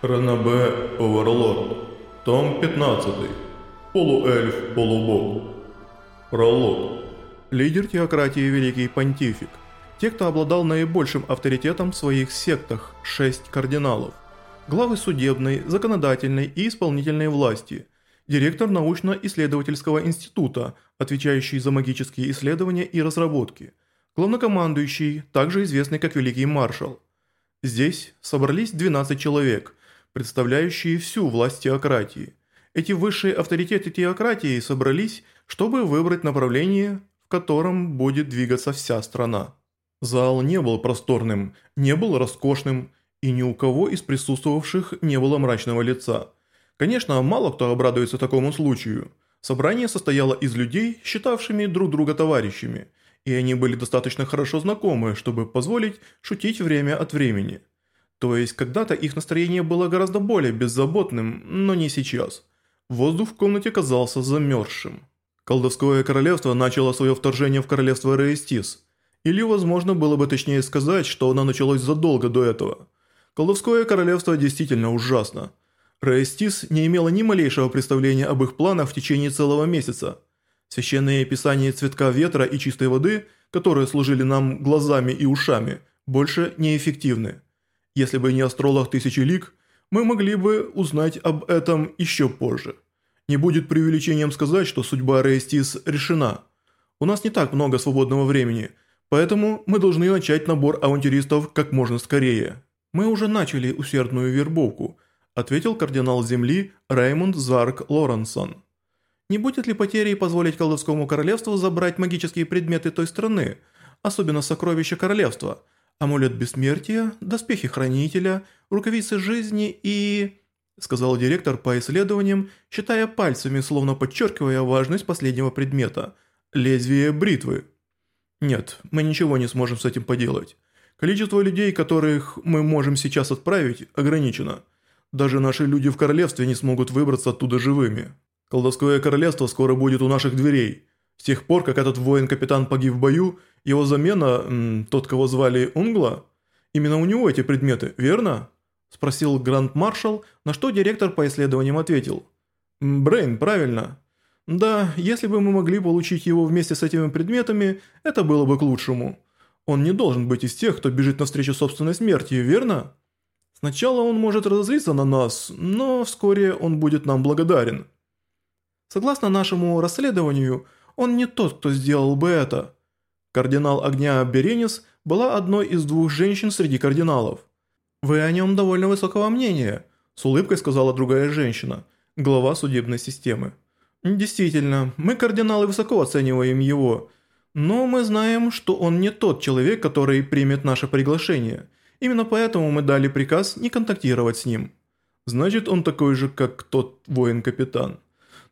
Ранабе Оверлорд, том 15, полуэльф, полубог. Пролог. Лидер теократии Великий Понтифик. Те, кто обладал наибольшим авторитетом в своих сектах, шесть кардиналов. Главы судебной, законодательной и исполнительной власти. Директор научно-исследовательского института, отвечающий за магические исследования и разработки. Главнокомандующий, также известный как Великий Маршал. Здесь собрались 12 человек – представляющие всю власть теократии. Эти высшие авторитеты теократии собрались, чтобы выбрать направление, в котором будет двигаться вся страна. Зал не был просторным, не был роскошным, и ни у кого из присутствовавших не было мрачного лица. Конечно, мало кто обрадуется такому случаю. Собрание состояло из людей, считавшими друг друга товарищами, и они были достаточно хорошо знакомы, чтобы позволить шутить время от времени. То есть когда-то их настроение было гораздо более беззаботным, но не сейчас. Воздух в комнате казался замерзшим. Колдовское королевство начало свое вторжение в королевство Рейстис. Или, возможно, было бы точнее сказать, что оно началось задолго до этого. Колдовское королевство действительно ужасно. Рейстис не имела ни малейшего представления об их планах в течение целого месяца. Священные писания цветка ветра и чистой воды, которые служили нам глазами и ушами, больше неэффективны. Если бы не о тысячи лик, мы могли бы узнать об этом еще позже. Не будет преувеличением сказать, что судьба Рейстис решена. У нас не так много свободного времени, поэтому мы должны начать набор авантюристов как можно скорее. Мы уже начали усердную вербовку, ответил кардинал Земли Раймонд Зарк Лоренсон. Не будет ли потерей позволить колдовскому королевству забрать магические предметы той страны, особенно сокровища королевства – амулет бессмертия, доспехи хранителя, рукавицы жизни и...» Сказал директор по исследованиям, считая пальцами, словно подчеркивая важность последнего предмета. «Лезвие бритвы». «Нет, мы ничего не сможем с этим поделать. Количество людей, которых мы можем сейчас отправить, ограничено. Даже наши люди в королевстве не смогут выбраться оттуда живыми. Колдовское королевство скоро будет у наших дверей. С тех пор, как этот воин-капитан погиб в бою, его замена, тот, кого звали Унгла, именно у него эти предметы, верно?» – спросил гранд-маршал, на что директор по исследованиям ответил. «Брейн, правильно. Да, если бы мы могли получить его вместе с этими предметами, это было бы к лучшему. Он не должен быть из тех, кто бежит навстречу собственной смерти, верно? Сначала он может разозлиться на нас, но вскоре он будет нам благодарен». «Согласно нашему расследованию, он не тот, кто сделал бы это», Кардинал огня Беренис была одной из двух женщин среди кардиналов. «Вы о нем довольно высокого мнения», – с улыбкой сказала другая женщина, глава судебной системы. «Действительно, мы, кардиналы, высоко оцениваем его, но мы знаем, что он не тот человек, который примет наше приглашение. Именно поэтому мы дали приказ не контактировать с ним». «Значит, он такой же, как тот воин-капитан».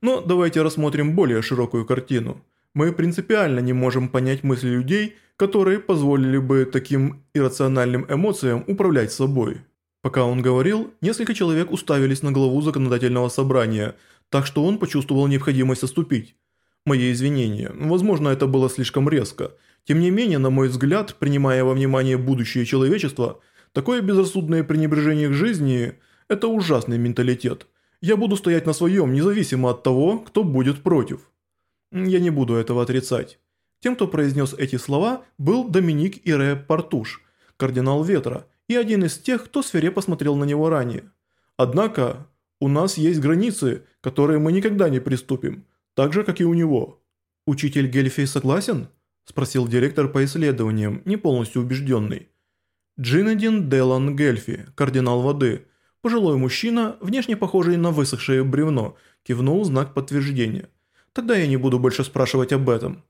Но давайте рассмотрим более широкую картину – мы принципиально не можем понять мысли людей, которые позволили бы таким иррациональным эмоциям управлять собой. Пока он говорил, несколько человек уставились на главу законодательного собрания, так что он почувствовал необходимость отступить. Мои извинения, возможно, это было слишком резко. Тем не менее, на мой взгляд, принимая во внимание будущее человечества, такое безрассудное пренебрежение к жизни – это ужасный менталитет. Я буду стоять на своем, независимо от того, кто будет против. Я не буду этого отрицать. Тем, кто произнес эти слова, был Доминик Ире Партуш, кардинал Ветра, и один из тех, кто свирепо посмотрел на него ранее. Однако, у нас есть границы, которые мы никогда не приступим, так же, как и у него. «Учитель Гельфи согласен?» – спросил директор по исследованиям, не полностью убежденный. Джинадин Делан Гельфи, кардинал воды, пожилой мужчина, внешне похожий на высохшее бревно, кивнул знак подтверждения. Тогда я не буду больше спрашивать об этом.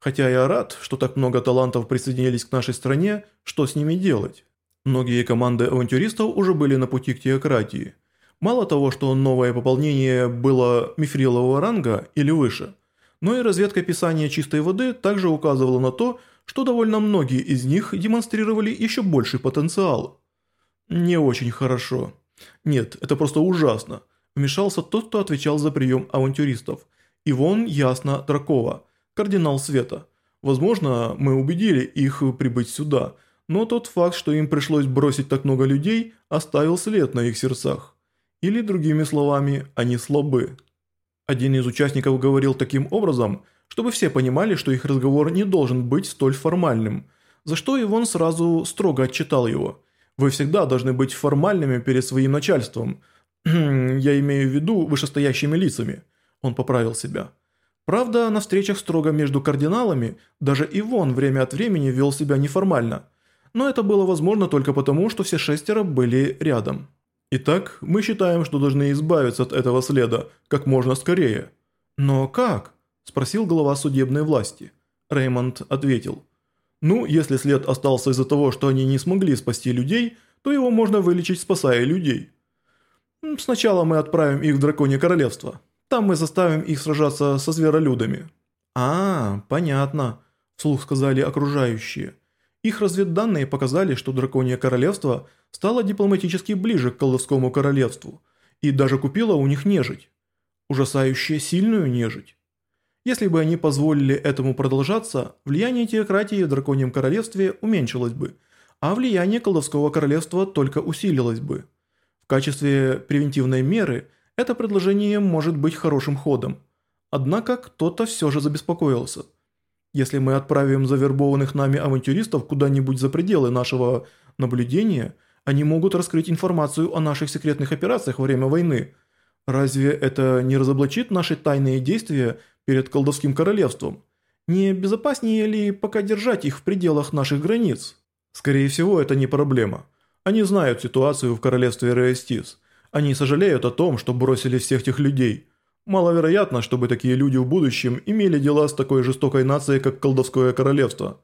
Хотя я рад, что так много талантов присоединились к нашей стране, что с ними делать? Многие команды авантюристов уже были на пути к теократии. Мало того, что новое пополнение было мифрилового ранга или выше, но и разведка писания чистой воды также указывала на то, что довольно многие из них демонстрировали еще больший потенциал. Не очень хорошо. Нет, это просто ужасно. Вмешался тот, кто отвечал за прием авантюристов – Ивон Ясно Дракова, кардинал света. Возможно, мы убедили их прибыть сюда, но тот факт, что им пришлось бросить так много людей, оставил след на их сердцах. Или, другими словами, они слабы. Один из участников говорил таким образом, чтобы все понимали, что их разговор не должен быть столь формальным, за что Ивон сразу строго отчитал его. «Вы всегда должны быть формальными перед своим начальством, я имею в виду вышестоящими лицами». Он поправил себя. Правда, на встречах строго между кардиналами даже Ивон время от времени вел себя неформально, но это было возможно только потому, что все шестеро были рядом. Итак, мы считаем, что должны избавиться от этого следа как можно скорее. Но как? Спросил глава судебной власти. Реймонд ответил. Ну, если след остался из-за того, что они не смогли спасти людей, то его можно вылечить, спасая людей. Сначала мы отправим их в Драконье Королевство. Там мы заставим их сражаться со зверолюдами». «А, понятно», – вслух сказали окружающие. Их разведданные показали, что Драконье Королевство стало дипломатически ближе к Колдовскому Королевству и даже купило у них нежить. Ужасающе сильную нежить. Если бы они позволили этому продолжаться, влияние теократии в Драконьем Королевстве уменьшилось бы, а влияние Колдовского Королевства только усилилось бы. В качестве превентивной меры – это предложение может быть хорошим ходом. Однако кто-то все же забеспокоился. Если мы отправим завербованных нами авантюристов куда-нибудь за пределы нашего наблюдения, они могут раскрыть информацию о наших секретных операциях во время войны. Разве это не разоблачит наши тайные действия перед колдовским королевством? Не безопаснее ли пока держать их в пределах наших границ? Скорее всего, это не проблема. Они знают ситуацию в королевстве Реэстис – они сожалеют о том, что бросили всех тех людей. Маловероятно, чтобы такие люди в будущем имели дела с такой жестокой нацией, как Колдовское Королевство.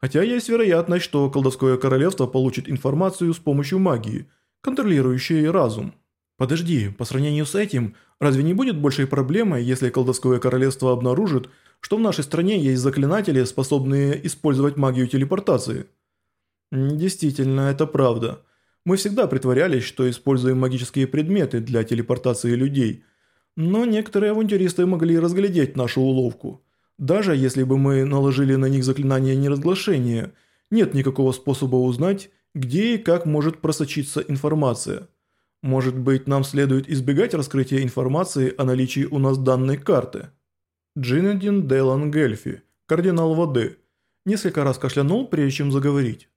Хотя есть вероятность, что Колдовское Королевство получит информацию с помощью магии, контролирующей разум. Подожди, по сравнению с этим, разве не будет большей проблемой, если Колдовское Королевство обнаружит, что в нашей стране есть заклинатели, способные использовать магию телепортации? Действительно, это правда. Мы всегда притворялись, что используем магические предметы для телепортации людей. Но некоторые авантюристы могли разглядеть нашу уловку. Даже если бы мы наложили на них заклинание неразглашения, нет никакого способа узнать, где и как может просочиться информация. Может быть, нам следует избегать раскрытия информации о наличии у нас данной карты. Джинедин Делан Гельфи, кардинал воды, несколько раз кашлянул, прежде чем заговорить.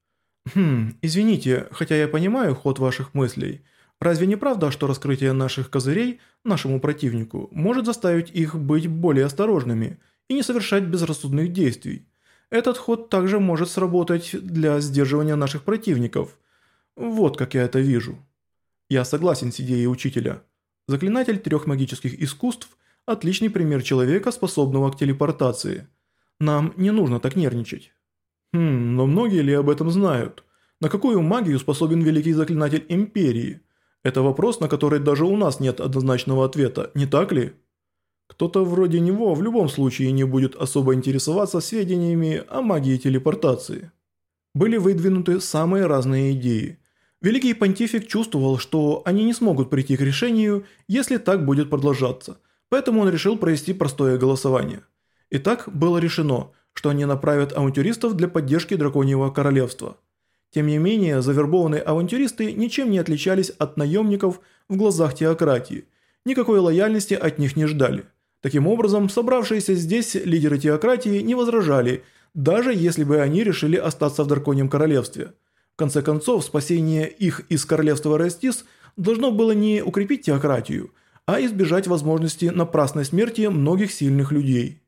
Хм, извините, хотя я понимаю ход ваших мыслей. Разве не правда, что раскрытие наших козырей нашему противнику может заставить их быть более осторожными и не совершать безрассудных действий? Этот ход также может сработать для сдерживания наших противников. Вот как я это вижу. Я согласен с идеей учителя. Заклинатель трех магических искусств – отличный пример человека, способного к телепортации. Нам не нужно так нервничать. Хм, но многие ли об этом знают? На какую магию способен великий заклинатель Империи? Это вопрос, на который даже у нас нет однозначного ответа, не так ли? Кто-то вроде него в любом случае не будет особо интересоваться сведениями о магии телепортации. Были выдвинуты самые разные идеи. Великий понтифик чувствовал, что они не смогут прийти к решению, если так будет продолжаться, поэтому он решил провести простое голосование. Итак, было решено – что они направят авантюристов для поддержки Драконьего Королевства. Тем не менее, завербованные авантюристы ничем не отличались от наемников в глазах теократии, никакой лояльности от них не ждали. Таким образом, собравшиеся здесь лидеры теократии не возражали, даже если бы они решили остаться в Драконьем Королевстве. В конце концов, спасение их из Королевства Растис должно было не укрепить теократию, а избежать возможности напрасной смерти многих сильных людей.